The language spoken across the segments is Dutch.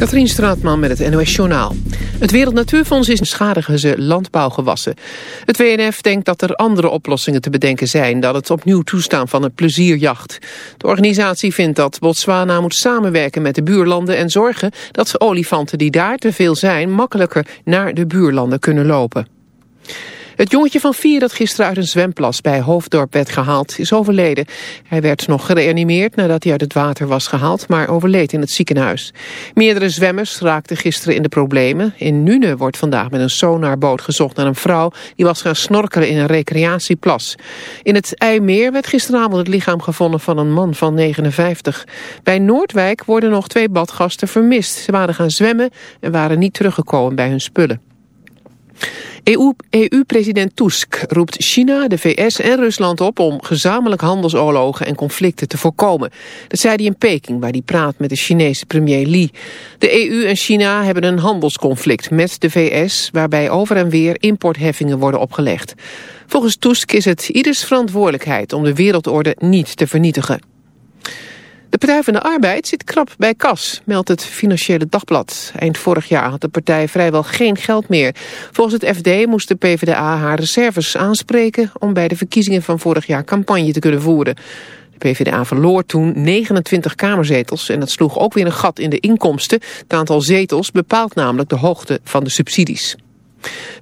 Katrien Straatman met het NOS Journaal. Het Wereld Natuurfonds is schadigen ze landbouwgewassen. Het WNF denkt dat er andere oplossingen te bedenken zijn... dan het opnieuw toestaan van een plezierjacht. De organisatie vindt dat Botswana moet samenwerken met de buurlanden... en zorgen dat olifanten die daar te veel zijn... makkelijker naar de buurlanden kunnen lopen. Het jongetje van vier dat gisteren uit een zwemplas bij Hoofddorp werd gehaald is overleden. Hij werd nog gereanimeerd nadat hij uit het water was gehaald, maar overleed in het ziekenhuis. Meerdere zwemmers raakten gisteren in de problemen. In Nune wordt vandaag met een sonarboot gezocht naar een vrouw die was gaan snorkelen in een recreatieplas. In het IJmeer werd gisteravond het lichaam gevonden van een man van 59. Bij Noordwijk worden nog twee badgasten vermist. Ze waren gaan zwemmen en waren niet teruggekomen bij hun spullen. EU-president EU Tusk roept China, de VS en Rusland op om gezamenlijk handelsoorlogen en conflicten te voorkomen. Dat zei hij in Peking, waar hij praat met de Chinese premier Li. De EU en China hebben een handelsconflict met de VS, waarbij over en weer importheffingen worden opgelegd. Volgens Tusk is het ieders verantwoordelijkheid om de wereldorde niet te vernietigen. De Partij van de Arbeid zit krap bij kas, meldt het Financiële Dagblad. Eind vorig jaar had de partij vrijwel geen geld meer. Volgens het FD moest de PvdA haar reserves aanspreken... om bij de verkiezingen van vorig jaar campagne te kunnen voeren. De PvdA verloor toen 29 kamerzetels... en dat sloeg ook weer een gat in de inkomsten. Het aantal zetels bepaalt namelijk de hoogte van de subsidies.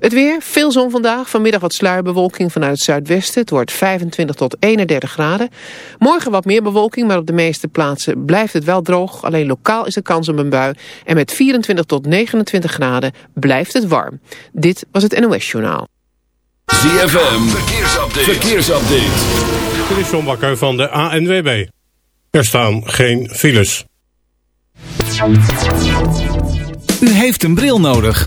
Het weer, veel zon vandaag. Vanmiddag wat sluierbewolking vanuit het zuidwesten. Het wordt 25 tot 31 graden. Morgen wat meer bewolking, maar op de meeste plaatsen blijft het wel droog. Alleen lokaal is er kans op een bui. En met 24 tot 29 graden blijft het warm. Dit was het NOS Journaal. ZFM, verkeersupdate. verkeersupdate. Dit is John Bakker van de ANWB. Er staan geen files. U heeft een bril nodig.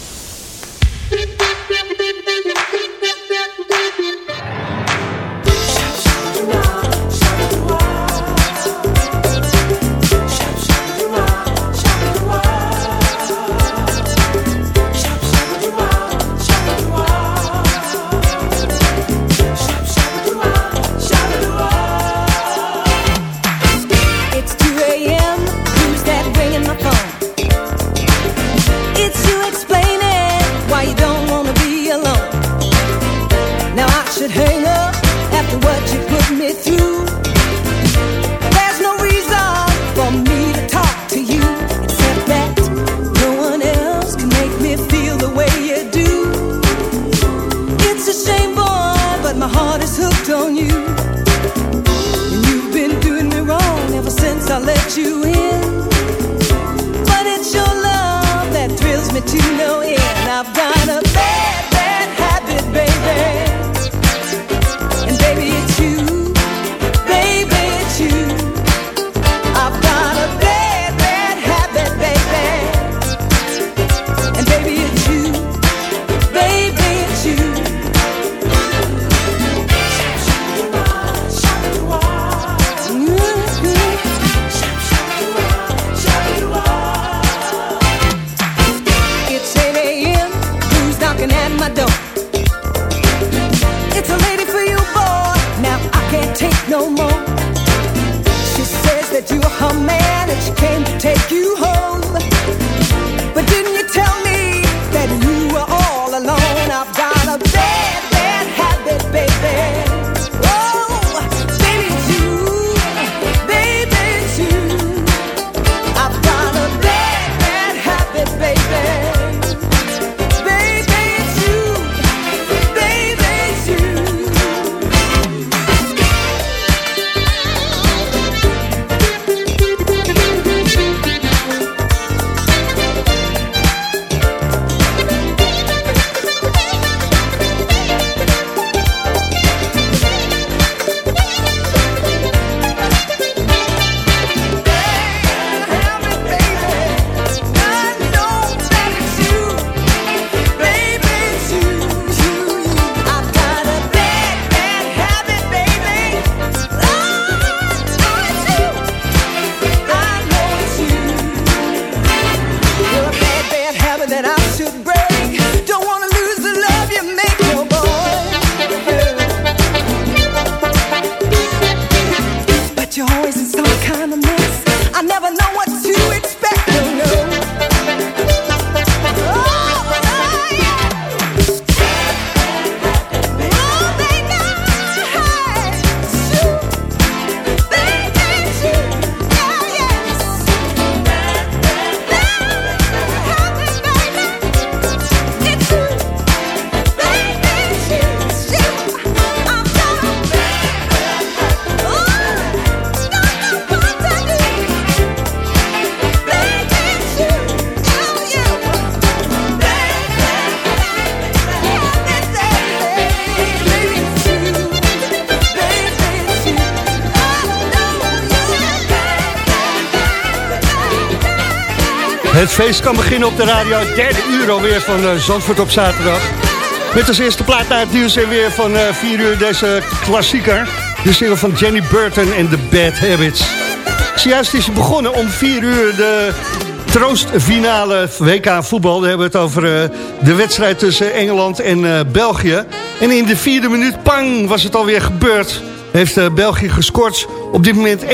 Het feest kan beginnen op de radio. Derde uur alweer van uh, Zandvoort op zaterdag. Met als eerste plaat naar het nieuws en weer van uh, 4 uur deze klassieker. De single van Jenny Burton en The Bad Habits. Zojuist is begonnen om 4 uur de troostfinale WK voetbal. Daar hebben we het over uh, de wedstrijd tussen Engeland en België. En in de vierde minuut, pang, was het alweer gebeurd. Heeft België gescoord. Op dit moment 1-0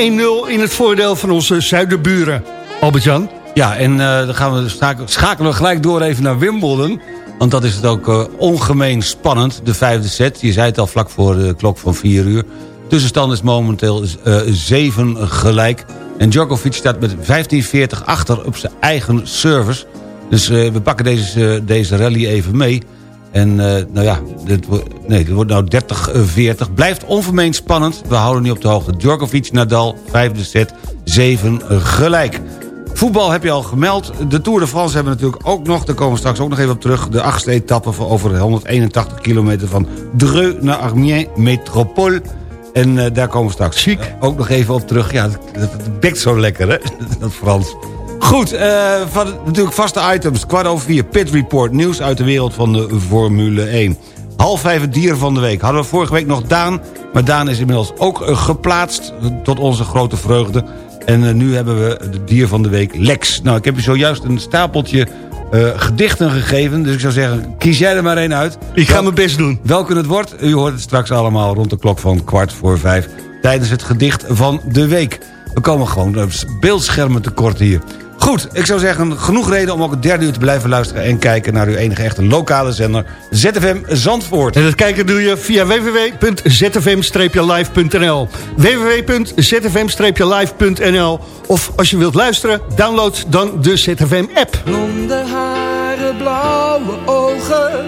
in het voordeel van onze zuiderburen. Albert-Jan? Ja, en dan gaan we schakelen we gelijk door even naar Wimbledon. Want dat is het ook ongemeen spannend, de vijfde set. Je zei het al vlak voor de klok van 4 uur. Tussenstand is momenteel 7 gelijk. En Djokovic staat met 15-40 achter op zijn eigen service. Dus we pakken deze, deze rally even mee. En nou ja, dit, nee, dit wordt nou 30-40. Blijft onvermeend spannend. We houden nu op de hoogte. Djokovic, Nadal, vijfde set, 7 gelijk. Voetbal heb je al gemeld. De Tour de France hebben we natuurlijk ook nog. Daar komen we straks ook nog even op terug. De achtste etappe van over 181 kilometer van Dreux naar Amiens Métropole. En uh, daar komen we straks Chic. Uh, ook nog even op terug. Ja, dat, dat bekt zo lekker, hè? dat Frans. Goed, uh, van natuurlijk vaste items. Kwart over vier, Pit Report. Nieuws uit de wereld van de Formule 1. Half vijf het dier van de week. Hadden we vorige week nog Daan. Maar Daan is inmiddels ook geplaatst. Tot onze grote vreugde. En nu hebben we de dier van de week Lex. Nou, ik heb je zojuist een stapeltje uh, gedichten gegeven. Dus ik zou zeggen, kies jij er maar één uit. Ik ga mijn best doen. Welke het wordt, u hoort het straks allemaal rond de klok van kwart voor vijf... tijdens het gedicht van de week. We komen gewoon beeldschermen tekort hier. Goed, ik zou zeggen, genoeg reden om ook het derde uur te blijven luisteren... en kijken naar uw enige echte lokale zender, ZFM Zandvoort. En dat kijken doe je via www.zfm-live.nl www.zfm-live.nl Of als je wilt luisteren, download dan de ZFM-app. Blonde haren, blauwe ogen...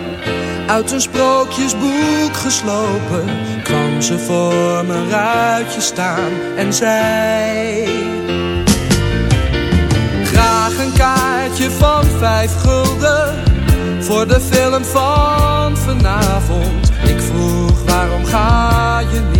uit een sprookjesboek geslopen... kwam ze voor mijn ruitje staan en zei van vijf gulden voor de film van vanavond. Ik vroeg waarom ga je niet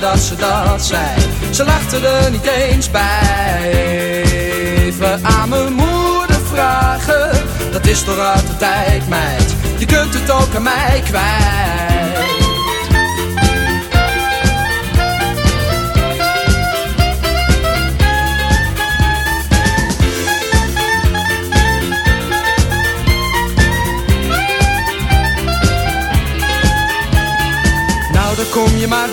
Dat ze dat zei. Ze lachten er niet eens bij. Even aan mijn moeder vragen. Dat is toch uit de tijd, meid. Je kunt het ook aan mij kwijt. daar kom je maar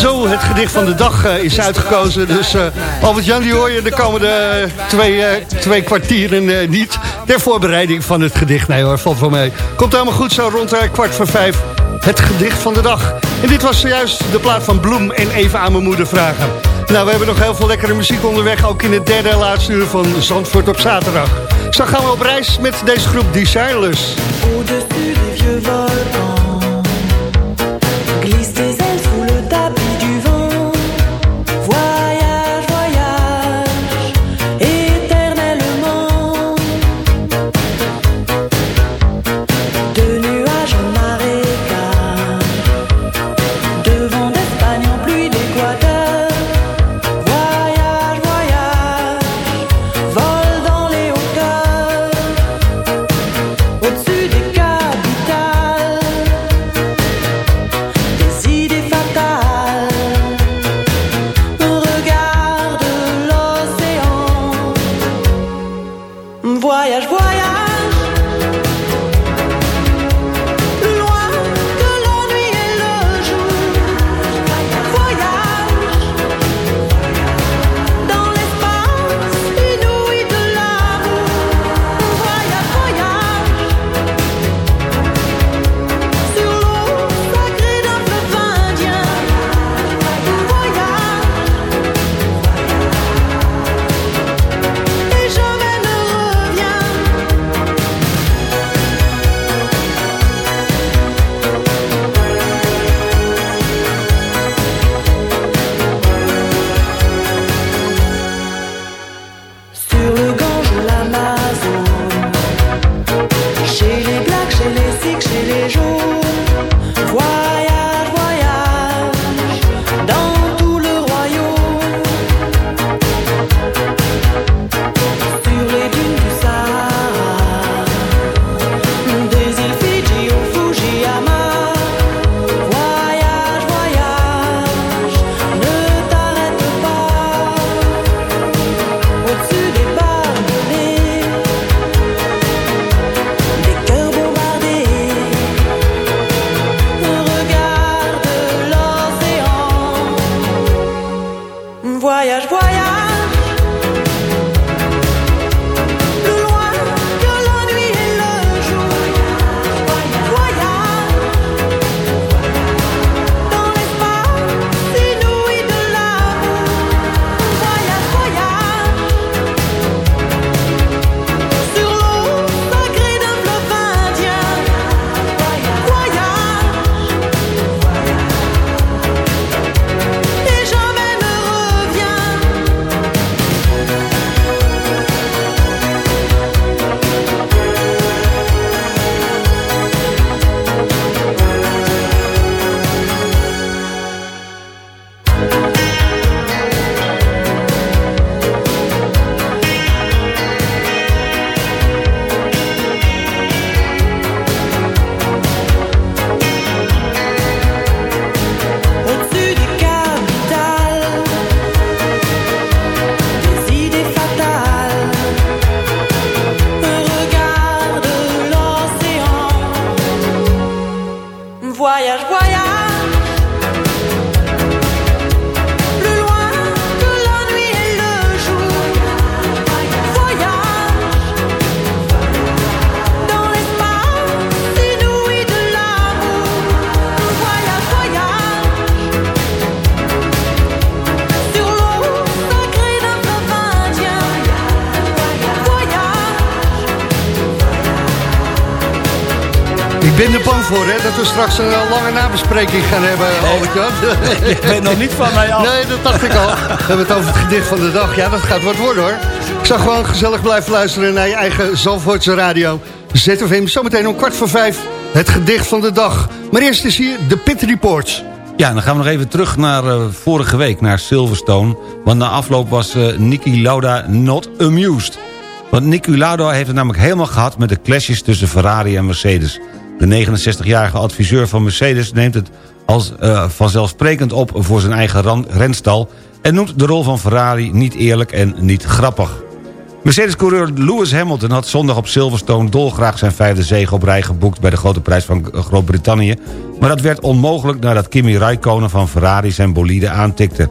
zo, het gedicht van de dag uh, is uitgekozen. Dus uh, Albert-Jan, die hoor je de komende twee, uh, twee kwartieren niet. Ter voorbereiding van het gedicht. Nee hoor, valt wel mee. Komt helemaal goed zo rond kwart voor vijf. het gedicht van de dag. En dit was zojuist de plaat van Bloem en even aan mijn moeder vragen. Nou, we hebben nog heel veel lekkere muziek onderweg, ook in het derde en laatste uur van Zandvoort op zaterdag. Zo gaan we op reis met deze groep Desireless. We straks een eh, lange nabespreking gaan hebben, Albert-Jan. Je bent nog niet van mij af. Nee, dat dacht ik al. We hebben het over het gedicht van de dag. Ja, dat gaat wat worden, hoor. Ik zou gewoon gezellig blijven luisteren naar je eigen Zalvoortse radio. ZFM, zometeen om kwart voor vijf, het gedicht van de dag. Maar eerst is hier de Pit Reports. Ja, dan gaan we nog even terug naar eh, vorige week, naar Silverstone. Want na afloop was eh Niki Lauda not amused. Want Niki Lauda heeft het namelijk helemaal gehad... met de clashes tussen Ferrari en Mercedes. De 69-jarige adviseur van Mercedes neemt het als eh, vanzelfsprekend op... voor zijn eigen renstal... en noemt de rol van Ferrari niet eerlijk en niet grappig. Mercedes-coureur Lewis Hamilton had zondag op Silverstone... dolgraag zijn vijfde zege op rij geboekt... bij de grote prijs van Groot-Brittannië... maar dat werd onmogelijk nadat Kimi Raikkonen van Ferrari zijn bolide aantikte.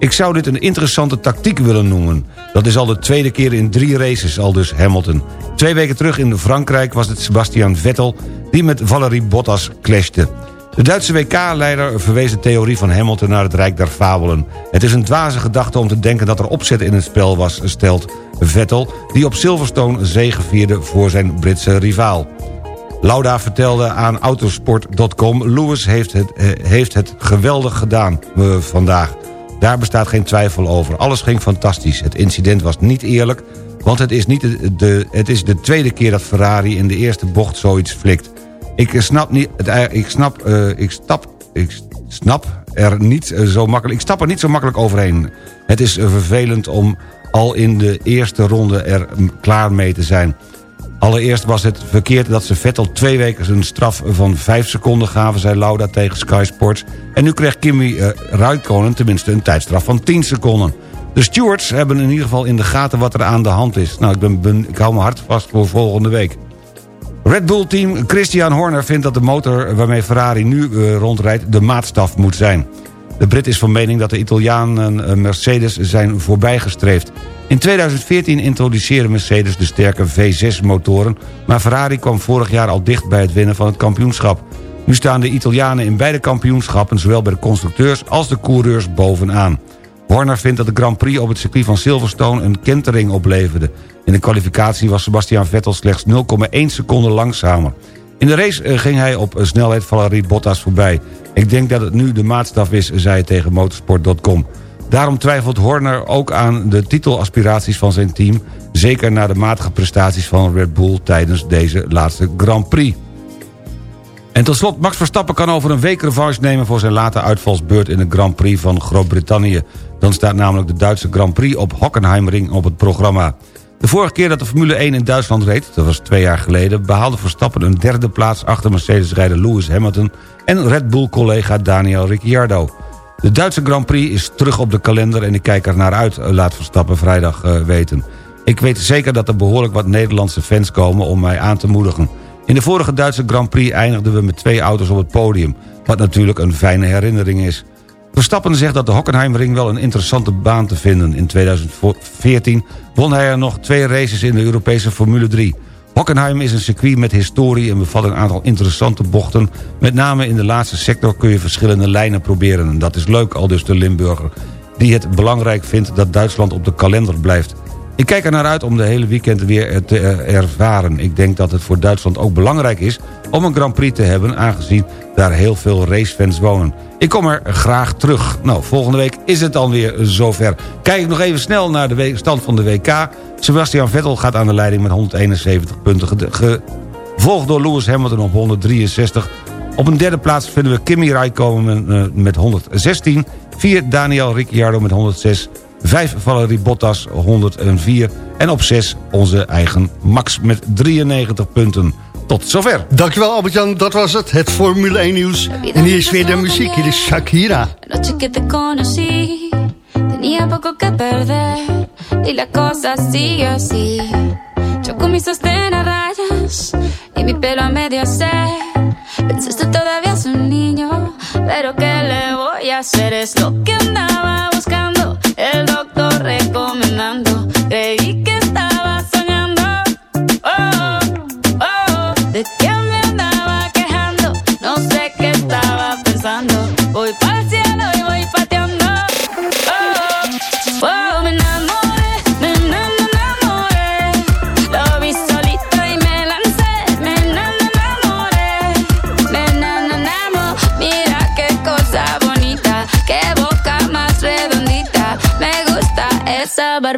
Ik zou dit een interessante tactiek willen noemen. Dat is al de tweede keer in drie races, al dus Hamilton. Twee weken terug in Frankrijk was het Sebastian Vettel... die met Valerie Bottas clashte. De Duitse WK-leider verwees de theorie van Hamilton naar het Rijk der Fabelen. Het is een dwaze gedachte om te denken dat er opzet in het spel was, stelt Vettel... die op Silverstone zegevierde voor zijn Britse rivaal. Lauda vertelde aan autosport.com... Lewis heeft het, eh, heeft het geweldig gedaan eh, vandaag. Daar bestaat geen twijfel over. Alles ging fantastisch. Het incident was niet eerlijk... want het is, niet de, het is de tweede keer dat Ferrari in de eerste bocht zoiets flikt. Ik snap niet... Ik snap... Uh, ik stap... Ik snap er niet zo makkelijk... Ik stap er niet zo makkelijk overheen. Het is vervelend om al in de eerste ronde er klaar mee te zijn. Allereerst was het verkeerd dat ze Vettel twee weken een straf van 5 seconden gaven... zei Lauda tegen Sky Sports. En nu krijgt Kimi uh, tenminste een tijdstraf van 10 seconden. De stewards hebben in ieder geval in de gaten wat er aan de hand is. Nou, ik, ben, ik hou me hard vast voor volgende week. Red Bull-team Christian Horner vindt dat de motor waarmee Ferrari nu uh, rondrijdt... de maatstaf moet zijn. De Brit is van mening dat de Italianen uh, Mercedes zijn voorbijgestreefd. In 2014 introduceerde Mercedes de sterke V6-motoren... maar Ferrari kwam vorig jaar al dicht bij het winnen van het kampioenschap. Nu staan de Italianen in beide kampioenschappen... zowel bij de constructeurs als de coureurs bovenaan. Horner vindt dat de Grand Prix op het circuit van Silverstone... een kentering opleverde. In de kwalificatie was Sebastian Vettel slechts 0,1 seconde langzamer. In de race eh, ging hij op snelheid Valerie Bottas voorbij. Ik denk dat het nu de maatstaf is, zei hij tegen motorsport.com. Daarom twijfelt Horner ook aan de titelaspiraties van zijn team... zeker na de matige prestaties van Red Bull tijdens deze laatste Grand Prix. En tot slot, Max Verstappen kan over een week revanche nemen... voor zijn late uitvalsbeurt in de Grand Prix van Groot-Brittannië. Dan staat namelijk de Duitse Grand Prix op Hockenheimring op het programma. De vorige keer dat de Formule 1 in Duitsland reed, dat was twee jaar geleden... behaalde Verstappen een derde plaats achter Mercedes-rijder Lewis Hamilton... en Red Bull-collega Daniel Ricciardo. De Duitse Grand Prix is terug op de kalender en ik kijk er naar uit, eh, laat Verstappen vrijdag uh, weten. Ik weet zeker dat er behoorlijk wat Nederlandse fans komen om mij aan te moedigen. In de vorige Duitse Grand Prix eindigden we met twee auto's op het podium... wat natuurlijk een fijne herinnering is. Verstappen zegt dat de Hockenheimring wel een interessante baan te vinden. In 2014 won hij er nog twee races in de Europese Formule 3... Hockenheim is een circuit met historie en bevat een aantal interessante bochten. Met name in de laatste sector kun je verschillende lijnen proberen. En dat is leuk, al dus de Limburger. Die het belangrijk vindt dat Duitsland op de kalender blijft. Ik kijk er naar uit om de hele weekend weer te ervaren. Ik denk dat het voor Duitsland ook belangrijk is om een Grand Prix te hebben... aangezien daar heel veel racefans wonen. Ik kom er graag terug. Nou, volgende week is het dan weer zover. Kijk nog even snel naar de stand van de WK. Sebastian Vettel gaat aan de leiding met 171 punten. Gevolgd door Lewis Hamilton op 163. Op een derde plaats vinden we Kimi Räikkönen met 116. 4 Daniel Ricciardo met 106. 5 Valerie Bottas 104. En op 6 onze eigen Max met 93 punten. Tot zover. Dankjewel Albert-Jan, dat was het. Het Formule 1 nieuws. En hier is weer de muziek, hier is Shakira. tenía poco que perder. Y la cosa sigue así. Yo con mis sostén a rayas y mi pelo a medio se. Pensaste todavía es un niño, pero ¿qué le voy a hacer? Es lo que andaba buscando, el doctor recomendando. Y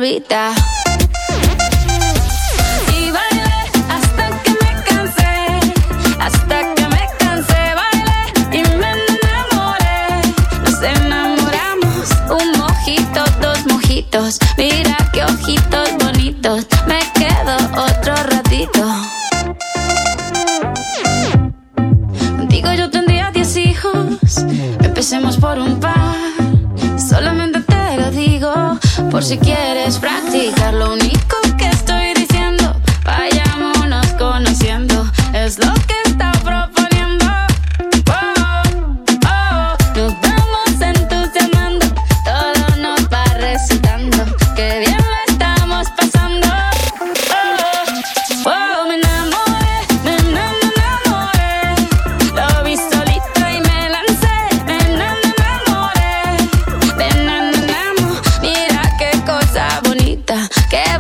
bailé hasta que me cansé, hasta que me cansé, bailé y me enamoré. Nos enamoramos, un mojito, dos mojitos. Mira qué ojitos bonitos, me quedo otro ratito. Contigo yo tendría diez hijos, empecemos por un par. Por si quieres practicar. Lo único que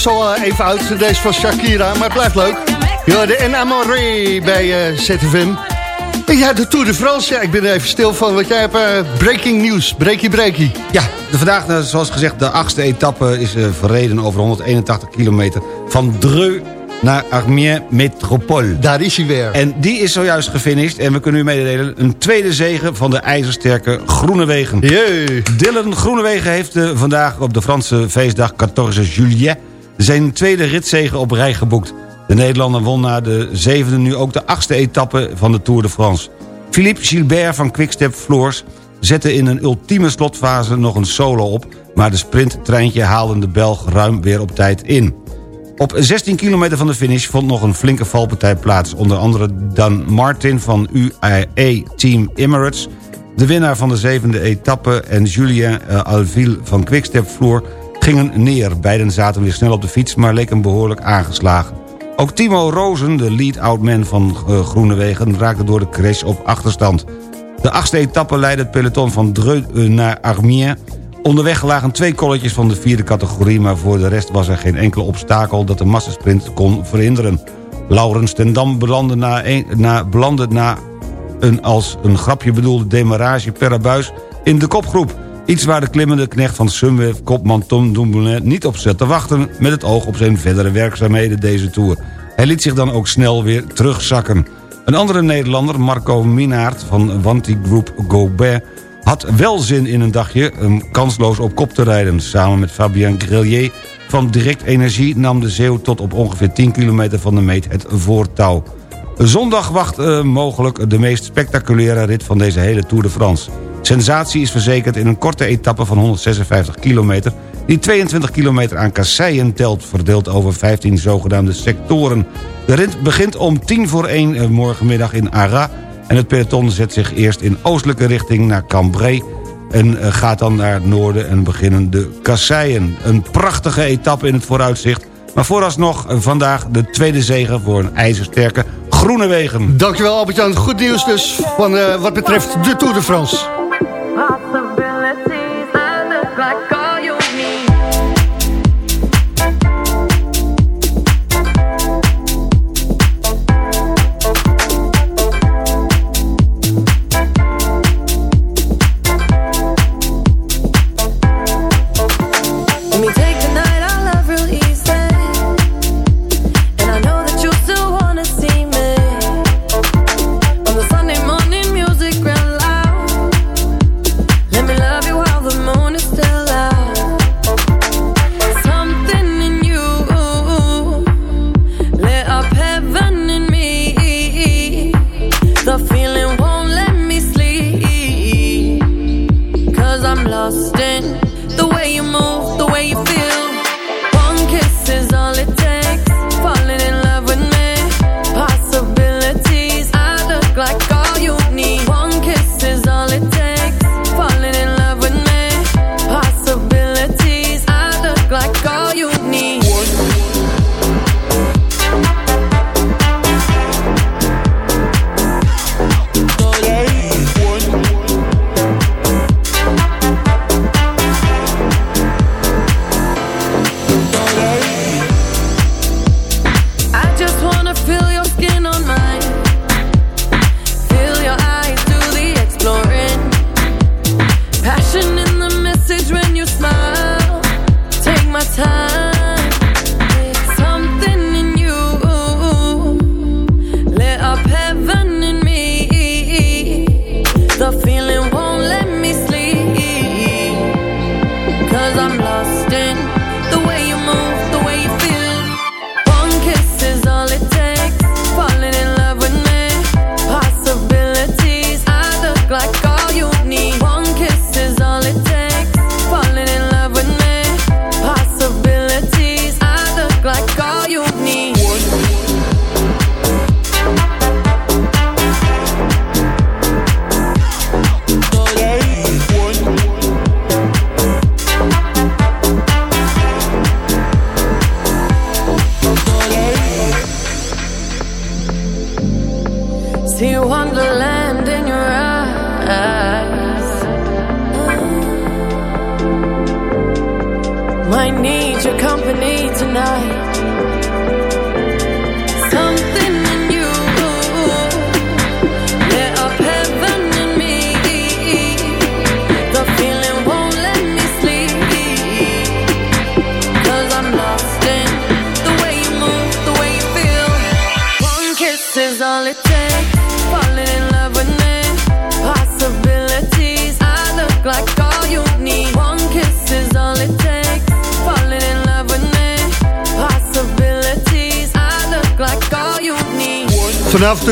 is al eh, even oud, deze van Shakira, maar het blijft leuk. Ja, de En Amore bij eh, ZFM. En ja, de Tour de France, ja, ik ben er even stil van, want jij hebt eh, breaking news, breaky breaky. Ja, de vandaag, eh, zoals gezegd, de achtste etappe is verreden over 181 kilometer. Van Dreux naar Armiens Métropole. Daar is hij weer. En die is zojuist gefinished. En we kunnen u mededelen een tweede zege van de ijzersterke Groenewegen. Jee. Dylan Groenewegen heeft vandaag op de Franse feestdag 14 juillet... zijn tweede ritzege op rij geboekt. De Nederlander won na de zevende nu ook de achtste etappe van de Tour de France. Philippe Gilbert van Quickstep Floors zette in een ultieme slotfase nog een solo op... maar de sprinttreintje haalde de Belg ruim weer op tijd in. Op 16 kilometer van de finish vond nog een flinke valpartij plaats. Onder andere Dan Martin van UAE Team Emirates... de winnaar van de zevende etappe... en Julien eh, Alville van Quickstep Floor gingen neer. Beiden zaten weer snel op de fiets, maar leken behoorlijk aangeslagen. Ook Timo Rozen, de lead-out man van eh, Groenewegen... raakte door de crash op achterstand. De achtste etappe leidde het peloton van Dreux eh, naar Armiens... Onderweg lagen twee kolletjes van de vierde categorie... maar voor de rest was er geen enkel obstakel dat de massasprint kon verhinderen. Laurens ten Dam belandde na, een, na, belandde na een als een grapje bedoelde demarrage per buis in de kopgroep. Iets waar de klimmende knecht van Sunweb, kopman Tom Dumoulin... niet op zat te wachten met het oog op zijn verdere werkzaamheden deze Tour. Hij liet zich dan ook snel weer terugzakken. Een andere Nederlander, Marco Minaert van Wanty Group Gobert had wel zin in een dagje um, kansloos op kop te rijden. Samen met Fabien Grelier van Direct Energie nam de Zeeuw tot op ongeveer 10 kilometer van de meet het voortouw. Zondag wacht uh, mogelijk de meest spectaculaire rit van deze hele Tour de France. Sensatie is verzekerd in een korte etappe van 156 kilometer... die 22 kilometer aan kasseien telt, verdeeld over 15 zogenaamde sectoren. De rit begint om 10 voor 1 uh, morgenmiddag in Arras en het peloton zet zich eerst in oostelijke richting naar Cambrai... en uh, gaat dan naar het noorden en beginnen de kasseien. Een prachtige etappe in het vooruitzicht... maar vooralsnog uh, vandaag de tweede zege voor een ijzersterke groene wegen. Dankjewel Albert-Jan. Goed nieuws dus van, wat betreft de Tour de France.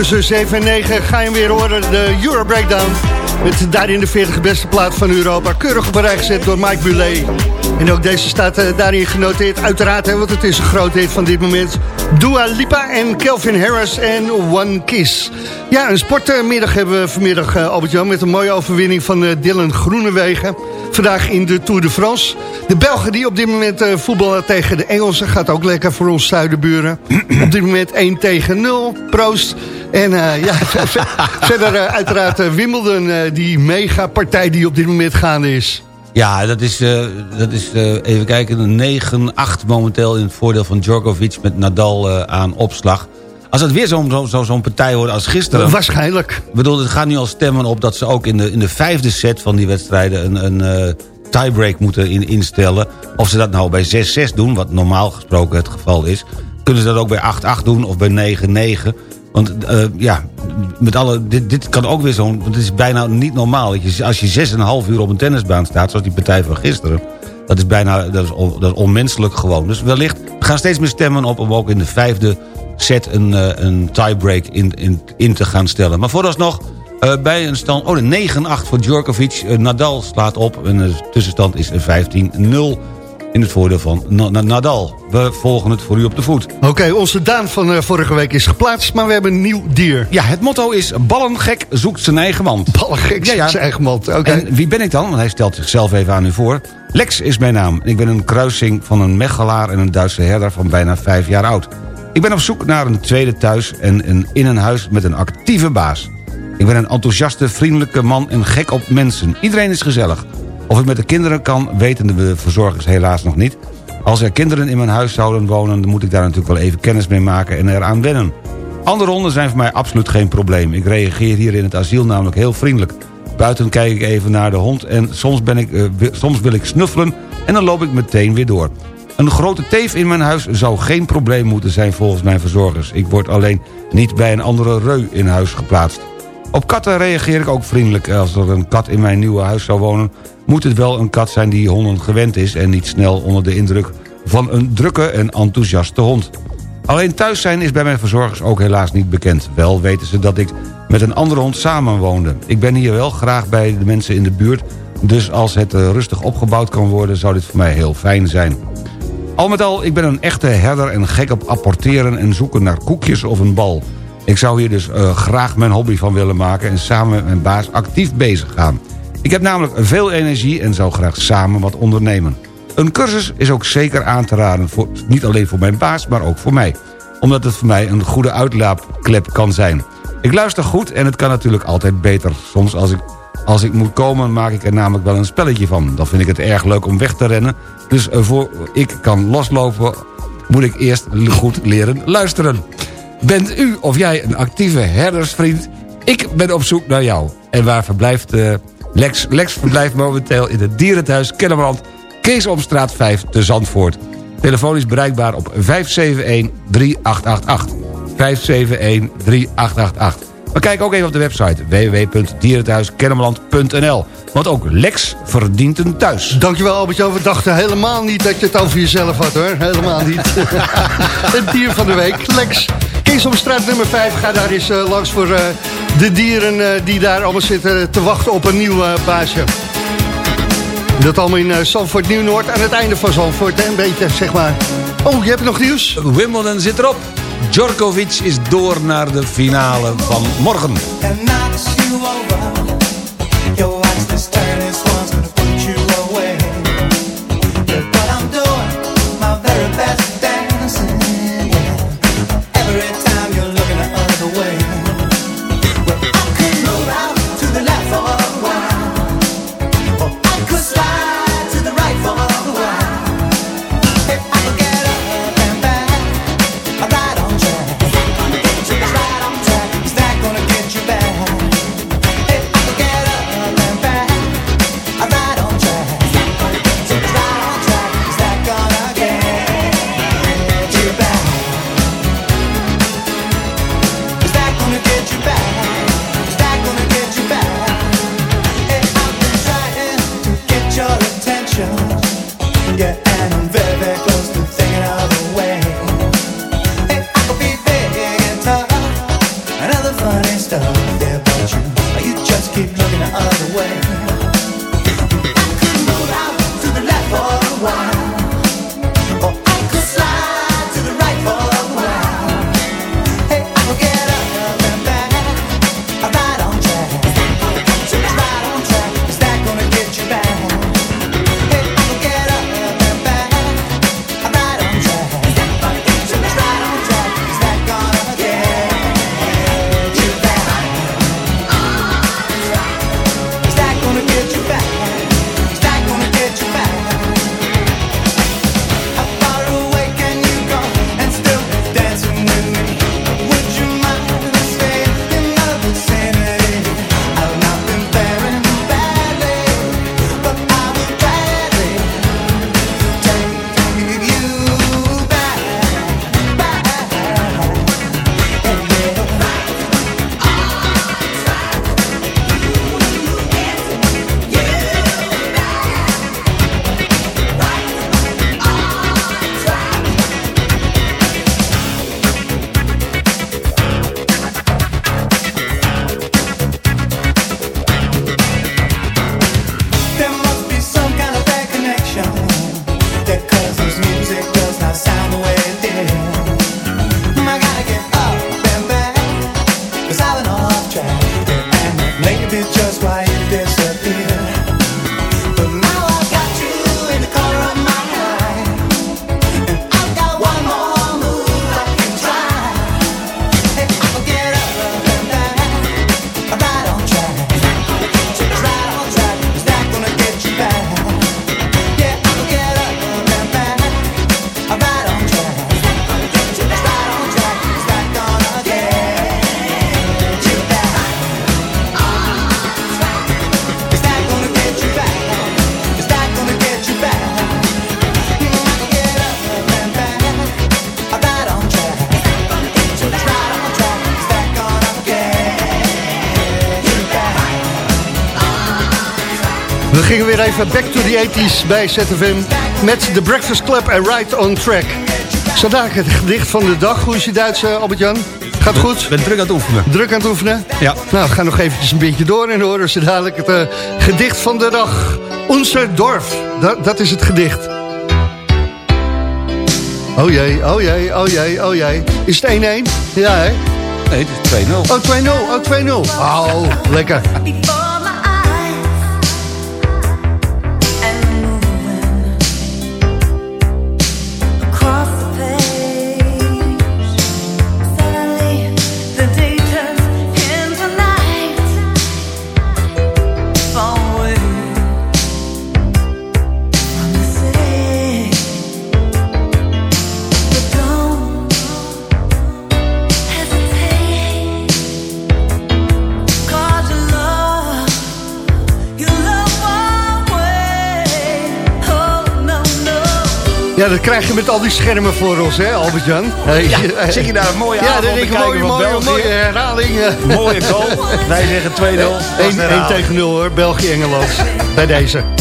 Tussen 7 en 9 ga je weer horen, de Euro Breakdown. Met daarin de 40 beste plaat van Europa. Keurig op gezet door Mike Bulet. En ook deze staat uh, daarin genoteerd. Uiteraard, want het is een groot hit van dit moment. Dua Lipa en Kelvin Harris en One Kiss. Ja, een sportmiddag hebben we vanmiddag, uh, Albert-Jan... met een mooie overwinning van uh, Dylan Groenewegen. Vandaag in de Tour de France. De Belgen die op dit moment voetballen tegen de Engelsen... gaat ook lekker voor ons zuidenburen. op dit moment 1 tegen 0. Proost. En uh, ja, verder uh, uiteraard uh, Wimbledon, die megapartij die op dit moment gaande is. Ja, dat is, dat is even kijken, 9-8 momenteel in het voordeel van Djokovic met Nadal aan opslag. Als het weer zo'n zo, zo, zo partij wordt als gisteren... Waarschijnlijk. Ik bedoel, het gaat nu al stemmen op dat ze ook in de, in de vijfde set van die wedstrijden... een, een tiebreak moeten in, instellen. Of ze dat nou bij 6-6 doen, wat normaal gesproken het geval is... kunnen ze dat ook bij 8-8 doen of bij 9-9... Want uh, ja, met alle, dit, dit kan ook weer zo'n... Want het is bijna niet normaal. Dat je, als je 6,5 uur op een tennisbaan staat, zoals die partij van gisteren... dat is bijna dat is, dat onmenselijk gewoon. Dus wellicht, we gaan steeds meer stemmen op om ook in de vijfde set... een, uh, een tiebreak in, in, in te gaan stellen. Maar vooralsnog, uh, bij een stand... Oh, de 9-8 voor Djokovic. Nadal slaat op en de tussenstand is 15-0 in het voordeel van Nadal. We volgen het voor u op de voet. Oké, onze Daan van uh, vorige week is geplaatst, maar we hebben een nieuw dier. Ja, het motto is ballengek zoekt zijn eigen mand. Ballengek zoekt ja, zijn eigen mand, oké. En wie ben ik dan? Want hij stelt zichzelf even aan u voor. Lex is mijn naam. Ik ben een kruising van een mechelaar en een Duitse herder van bijna vijf jaar oud. Ik ben op zoek naar een tweede thuis en een, in een huis met een actieve baas. Ik ben een enthousiaste, vriendelijke man en gek op mensen. Iedereen is gezellig. Of ik met de kinderen kan, weten de verzorgers helaas nog niet. Als er kinderen in mijn huis zouden wonen... dan moet ik daar natuurlijk wel even kennis mee maken en eraan wennen. Andere honden zijn voor mij absoluut geen probleem. Ik reageer hier in het asiel namelijk heel vriendelijk. Buiten kijk ik even naar de hond en soms, ben ik, uh, soms wil ik snuffelen... en dan loop ik meteen weer door. Een grote teef in mijn huis zou geen probleem moeten zijn volgens mijn verzorgers. Ik word alleen niet bij een andere reu in huis geplaatst. Op katten reageer ik ook vriendelijk. Als er een kat in mijn nieuwe huis zou wonen moet het wel een kat zijn die honden gewend is... en niet snel onder de indruk van een drukke en enthousiaste hond. Alleen thuis zijn is bij mijn verzorgers ook helaas niet bekend. Wel weten ze dat ik met een andere hond samenwoonde. Ik ben hier wel graag bij de mensen in de buurt... dus als het eh, rustig opgebouwd kan worden... zou dit voor mij heel fijn zijn. Al met al, ik ben een echte herder en gek op apporteren... en zoeken naar koekjes of een bal. Ik zou hier dus uh, graag mijn hobby van willen maken... en samen met mijn baas actief bezig gaan. Ik heb namelijk veel energie en zou graag samen wat ondernemen. Een cursus is ook zeker aan te raden, voor, niet alleen voor mijn baas, maar ook voor mij. Omdat het voor mij een goede uitlaapklep kan zijn. Ik luister goed en het kan natuurlijk altijd beter. Soms als ik, als ik moet komen maak ik er namelijk wel een spelletje van. Dan vind ik het erg leuk om weg te rennen. Dus voor ik kan loslopen moet ik eerst goed leren luisteren. Bent u of jij een actieve herdersvriend? Ik ben op zoek naar jou. En waar verblijft... Uh, Lex, Lex verblijft momenteel in het dierenthuis Kennemerland... Keesomstraat 5 te Zandvoort. Telefoon is bereikbaar op 571-3888. 571-3888. Maar kijk ook even op de website www.dierenthuiskennemerland.nl. Want ook Lex verdient een thuis. Dankjewel Albert-Jan. We dachten helemaal niet dat je het over jezelf had hoor. Helemaal niet. het dier van de week, Lex. Keesomstraat nummer 5. Ga daar eens uh, langs voor uh, de dieren uh, die daar allemaal zitten te wachten op een nieuw baasje. Dat allemaal in Zandvoort Nieuw-Noord. Aan het einde van Zandvoort, hè, een beetje, zeg maar. Oh, je hebt nog nieuws? Wimbledon zit erop. Djokovic is door naar de finale van morgen. We weer even back to the 80s bij ZFM met The Breakfast Club en Right on Track. Zo dadelijk het gedicht van de dag. Hoe is je Duits, eh, Albert-Jan? Gaat goed? Ik ben druk aan het oefenen. Druk aan het oefenen? Ja. Nou, we gaan nog eventjes een beetje door en horen ze dadelijk het eh, gedicht van de dag. Onze dorf, dat, dat is het gedicht. Oh jee, oh jee, oh jee, oh jee. Is het 1-1? Ja, hè? Nee, het is 2-0. Oh, 2-0, oh 2-0. Oh, lekker. Ja, dat krijg je met al die schermen voor ons, hè, Albert-Jan? Ja, zit je daar een mooie Ja, avond ik mooie, mooie, mooie herhaling. Mooie goal. Wij zeggen 2-0. 1, 1 tegen 0 hoor, België-Engeland. Bij deze.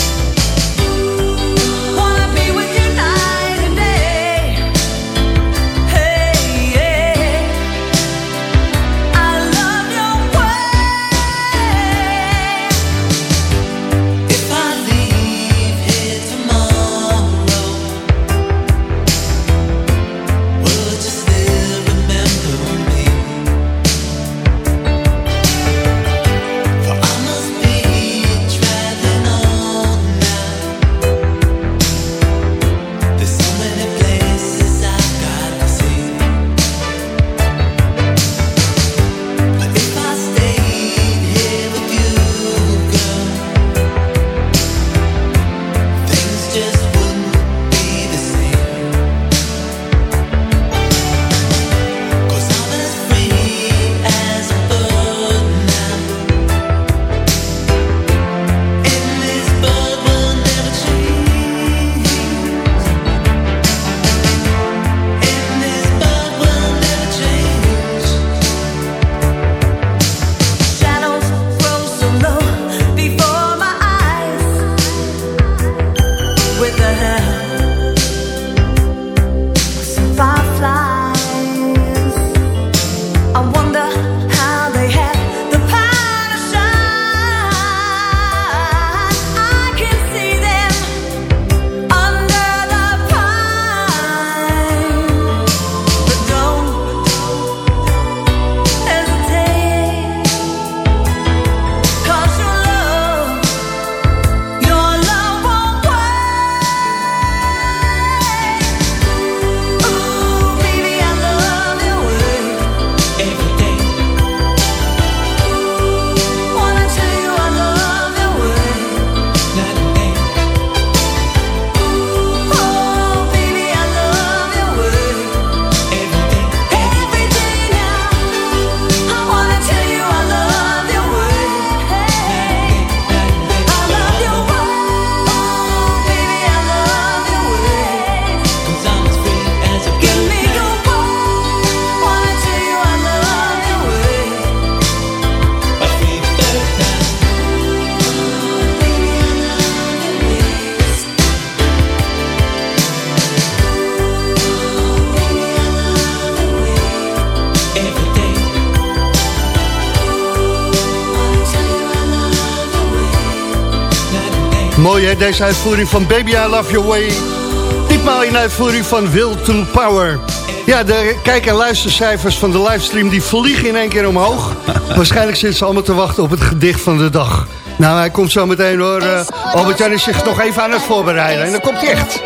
Deze uitvoering van Baby I Love Your Way. Ditmaal in uitvoering van Will to Power. Ja, de kijk- en luistercijfers van de livestream die vliegen in één keer omhoog. Waarschijnlijk zitten ze allemaal te wachten op het gedicht van de dag. Nou, hij komt zo meteen hoor. Uh, Albert-Jan is zich nog even aan het voorbereiden. En dan komt hij echt.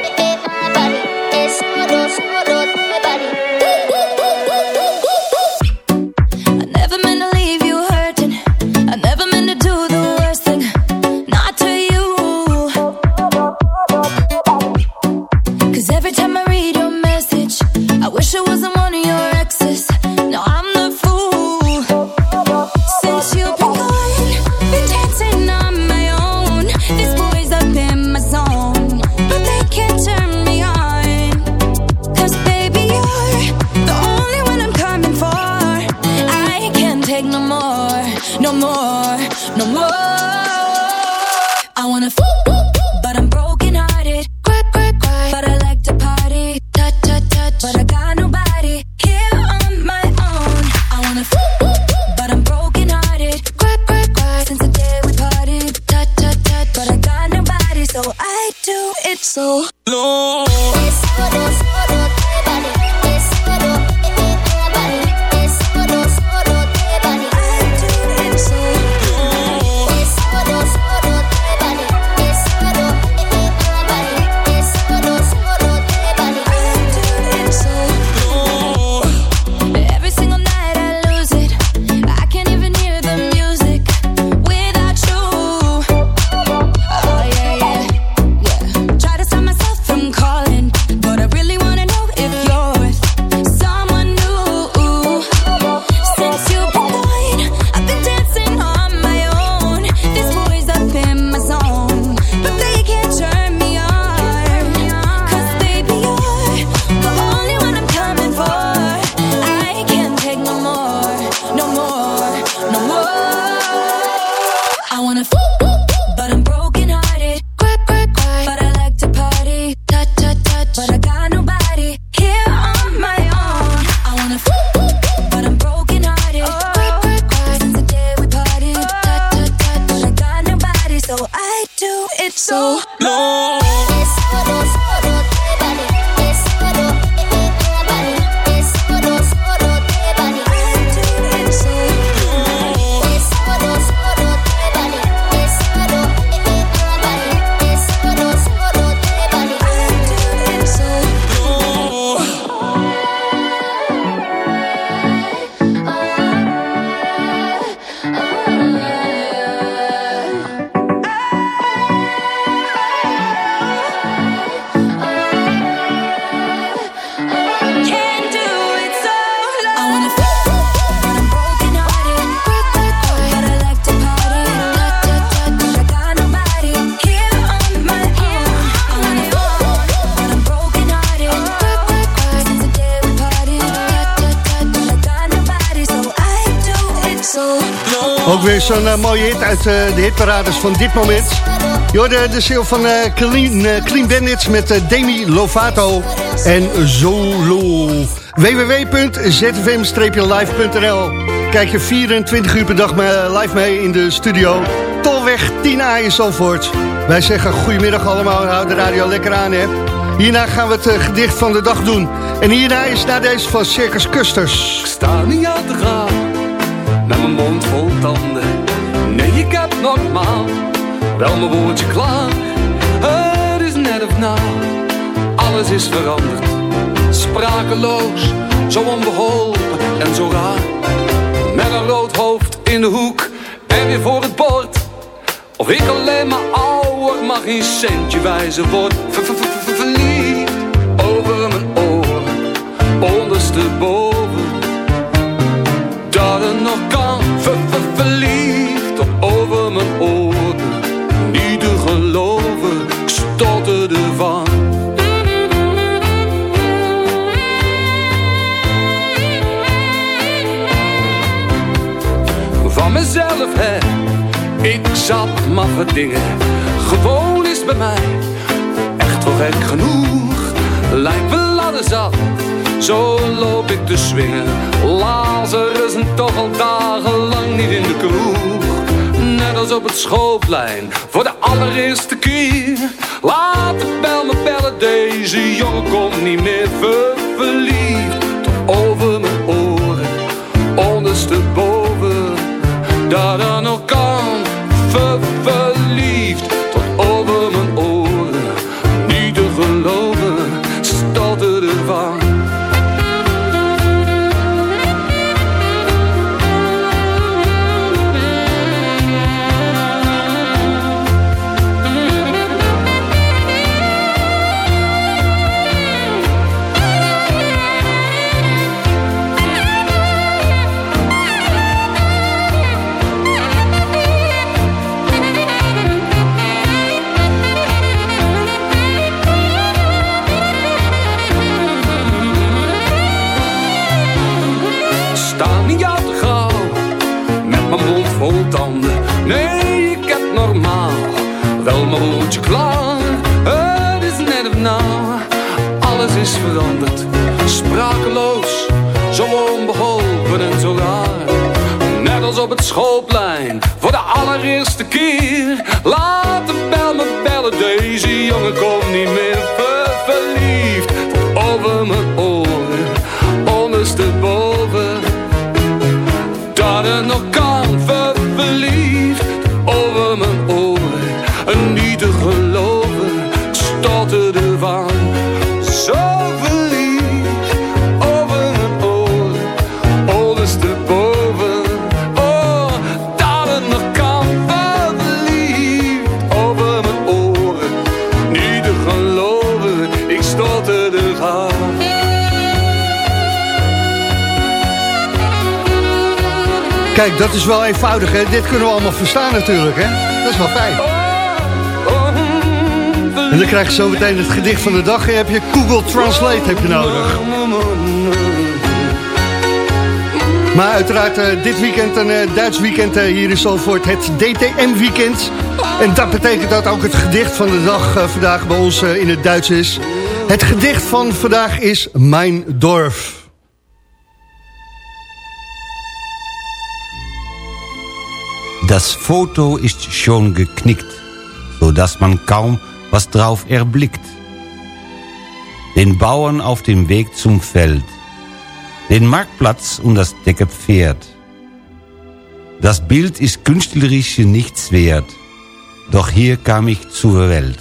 do it so long. Zo'n uh, mooie hit uit uh, de hitparades van dit moment. Je de ziel van uh, Clean, Clean Bandits met Demi Lovato en Zolo. www.zfm-live.nl Kijk je 24 uur per dag live mee in de studio. Tolweg 10A in. Wij zeggen goedemiddag allemaal en houd de radio lekker aan hè. Hierna gaan we het gedicht van de dag doen. En hierna is naar deze van Circus Custers. Ik sta niet aan te gaan met mijn mond vol tanden. Normaal wel mijn woordje klaar. Het is net of na, alles is veranderd. Sprakeloos, zo onbeholpen en zo raar. Met een rood hoofd in de hoek en weer voor het bord. Of ik alleen maar ouder, mag geen centje wijzen word. Verliefd over mijn oren, ondersteboven. Mijn oren. Niet te geloven, ik stotterde van. Van mezelf, hè, ik zat maffe dingen. Gewoon is bij mij, echt wel gek genoeg. Lijkt ladder zat, zo loop ik te swingen. Lazarus en toch al dagenlang niet in de kroeg. Op het schoolplein voor de allereerste keer. Laat de bel me bellen, deze jongen komt niet meer ver verliefd. Tot over mijn oren, ondersteboven, daar dan nog kan ver Klaar? Het is net of nou Alles is veranderd. Sprakeloos Zo onbeholpen en zo raar. Net als op het schoolplein Voor de allereerste keer. Laat Kijk, dat is wel eenvoudig, hè? Dit kunnen we allemaal verstaan natuurlijk, hè? Dat is wel fijn. En dan krijg je zo meteen het gedicht van de dag. Heb je Google Translate heb je nodig. Maar uiteraard eh, dit weekend een eh, Duits weekend eh, hier in Zalvoort. Het DTM-weekend. En dat betekent dat ook het gedicht van de dag vandaag bij ons in het Duits is. Het gedicht van vandaag is Mijn Dorf. Das Foto ist schon geknickt, so dass man kaum was drauf erblickt. Den Bauern auf dem Weg zum Feld, den Marktplatz und das dicke Pferd. Das Bild ist künstlerisch nichts wert, doch hier kam ich zur Welt.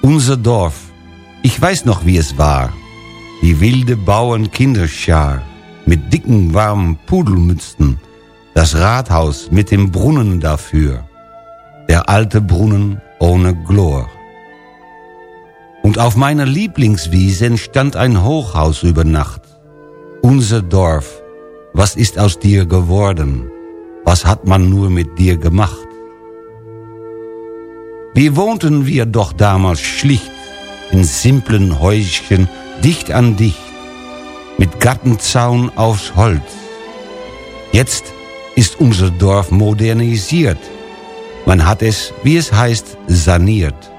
Unser Dorf, ich weiß noch wie es war, die wilde Bauern-Kinderschar mit dicken warmen Pudelmützen, das Rathaus mit dem Brunnen dafür, der alte Brunnen ohne Glor. Und auf meiner Lieblingswiese stand ein Hochhaus über Nacht. Unser Dorf, was ist aus dir geworden? Was hat man nur mit dir gemacht? Wie wohnten wir doch damals schlicht in simplen Häuschen dicht an dicht, mit Gartenzaun aufs Holz. Jetzt ist unser Dorf modernisiert. Man hat es, wie es heißt, saniert.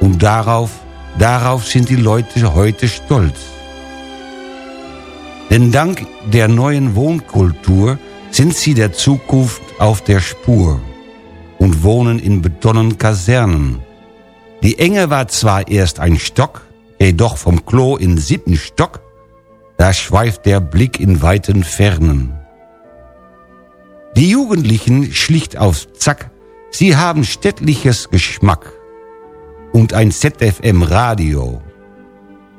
Und darauf, darauf sind die Leute heute stolz. Denn dank der neuen Wohnkultur sind sie der Zukunft auf der Spur und wohnen in betonnen Kasernen. Die Enge war zwar erst ein Stock, jedoch vom Klo in siebten Stock, da schweift der Blick in weiten Fernen. Die Jugendlichen schlicht auf Zack, sie haben städtliches Geschmack und ein ZFM-Radio.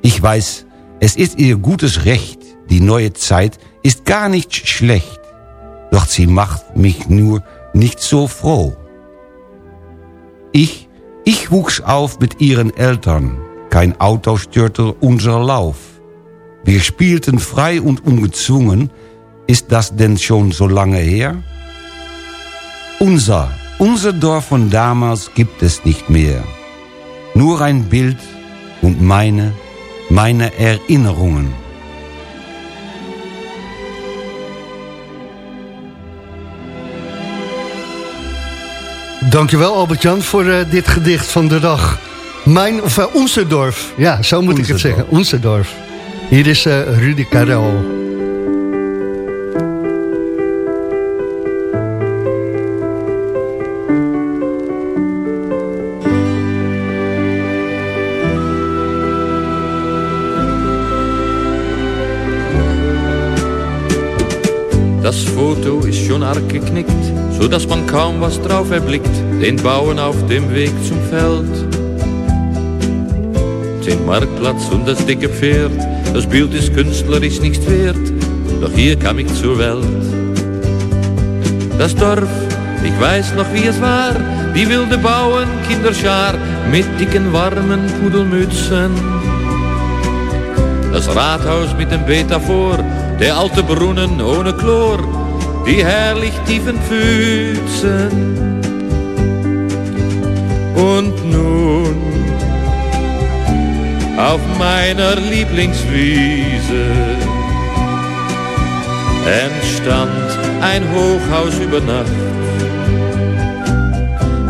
Ich weiß, es ist ihr gutes Recht, die neue Zeit ist gar nicht schlecht, doch sie macht mich nur nicht so froh. Ich, ich wuchs auf mit ihren Eltern, kein Auto störte unser Lauf. Wir spielten frei und ungezwungen, ist das denn schon so lange her? Unser, unser Dorf von damals gibt es nicht mehr. Nur ein Bild und meine, meine Erinnerungen. Dankjewel Albert-Jan voor eh, dit gedicht van de dag. Mijn, of uh, onze dorf. Ja, zo moet ik het zeggen. Onze dorf. Hier is uh, Rudy Karel. Das Foto ist schon arg geknickt, so man kaum was drauf erblickt. Den Bauern auf dem Weg zum Feld. Den Marktplatz und das dicke Pferd, das Bild ist künstlerisch nicht wert, doch hier kam ich zur Welt. Das Dorf, ich weiß noch wie es war, die wilde Bauern, Kinderschar mit dicken warmen Pudelmützen. Das Rathaus mit dem Beet davor, der alte Brunnen ohne Chlor, die herrlich tiefen Pfützen. Und nun auf meiner Lieblingswiese entstand ein Hochhaus über Nacht.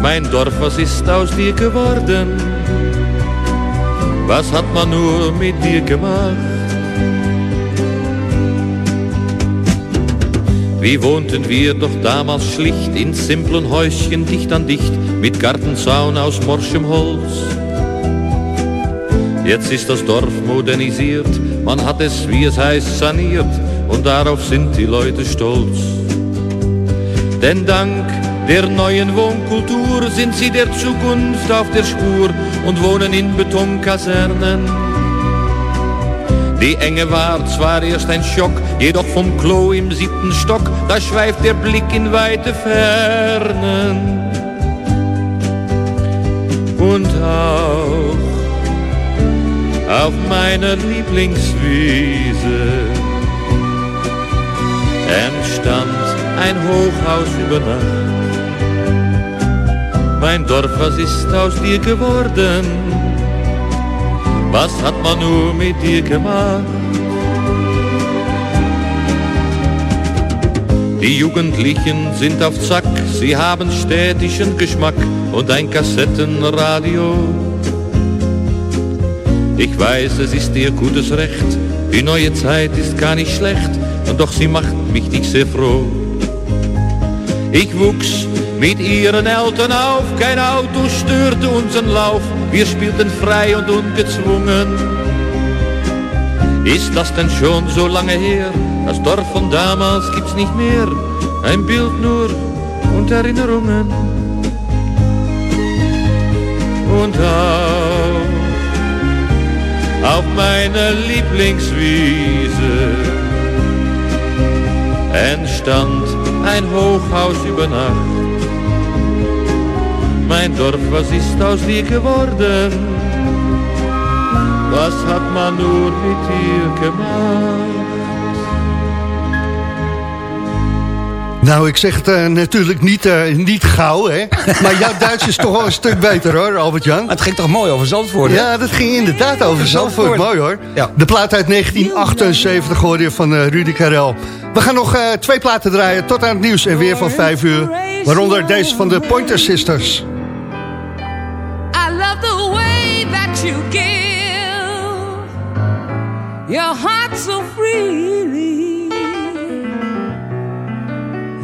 Mein Dorf, was ist aus dir geworden? Was hat man nur mit dir gemacht? Wie wohnten wir doch damals schlicht in simplen Häuschen dicht an dicht mit Gartenzaun aus morschem Holz. Jetzt ist das Dorf modernisiert, man hat es, wie es heißt, saniert und darauf sind die Leute stolz. Denn dank der neuen Wohnkultur sind sie der Zukunft auf der Spur und wohnen in Betonkasernen. Die Enge war zwar erst ein Schock, jedoch vom Klo im siebten Stock, da schweift der Blick in weite Fernen. Und auch auf meiner Lieblingswiese entstand ein Hochhaus über Nacht. Mein Dorf, was ist aus dir geworden? Was hat man nur mit dir gemacht? Die Jugendlichen sind auf Zack, sie haben städtischen Geschmack und ein Kassettenradio. Ich weiß, es ist ihr gutes Recht, die neue Zeit ist gar nicht schlecht, und doch sie macht mich nicht sehr froh. Ich wuchs mit ihren Eltern auf, kein Auto störte unseren Lauf, wir spielten frei und ungezwungen. Ist das denn schon so lange her? Das Dorf von damals gibt's nicht mehr, ein Bild nur und Erinnerungen. Und auch auf meiner Lieblingswiese entstand ein Hochhaus über Nacht mein Dorf, was ist aus dir geworden? Was hat man nur mit dir gemacht? Nou, ik zeg het uh, natuurlijk niet, uh, niet gauw, hè. Maar jouw Duits is toch wel een stuk beter, hoor, Albert-Jan. Het ging toch mooi over Zandvoort, hè? Ja, dat ging inderdaad over Zandvoort. Zandvoort. Mooi, hoor. Ja. De plaat uit 1978 hoorde je van uh, Rudy Karel. We gaan nog twee platen draaien tot aan het nieuws en weer van vijf uur. Waaronder deze van de Pointer Sisters. you give your heart so freely,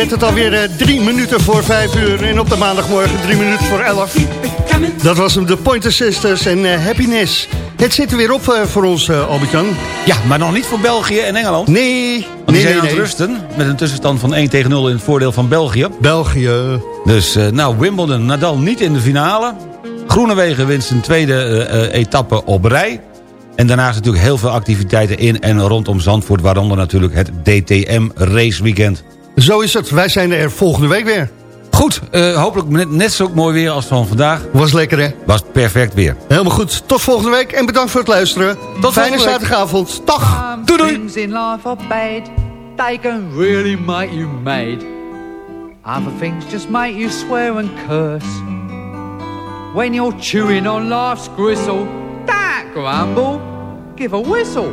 werd het alweer uh, drie minuten voor vijf uur. En op de maandagmorgen drie minuten voor elf. Dat was hem, de Pointer Sisters en uh, Happiness. Het zit er weer op uh, voor ons, Albert-Jan. Ja, maar nog niet voor België en Engeland. Nee. Want die nee, zijn nee, aan het nee. rusten. Met een tussenstand van 1 tegen 0 in het voordeel van België. België. Dus, uh, nou, Wimbledon, Nadal niet in de finale. Groenewegen wint zijn tweede uh, etappe op rij. En daarnaast natuurlijk heel veel activiteiten in en rondom Zandvoort... waaronder natuurlijk het DTM raceweekend. Zo is het. Wij zijn er volgende week weer. Goed, uh, hopelijk net, net zo mooi weer als van vandaag. Was lekker, hè? Was perfect weer. Helemaal goed. Tot volgende week en bedankt voor het luisteren. Tot Fijne zaterdagavond. Dag. Doei doei. Things in life are bad. They can really make you mad. Other things just make you swear and curse. When you're chewing on life's gristle, don't grumble, give a whistle.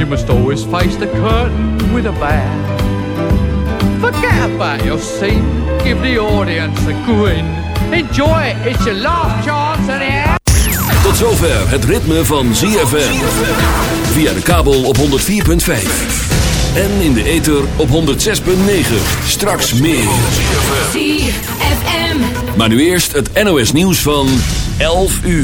You must always face the curtain with a bow. Forget about your scene, give the audience a grin. Enjoy it, it's your last chance anyhow. Tot zover het ritme van ZFM. Via de kabel op 104.5. En in de ether op 106.9. Straks meer. ZFM. Maar nu eerst het NOS nieuws van 11 uur.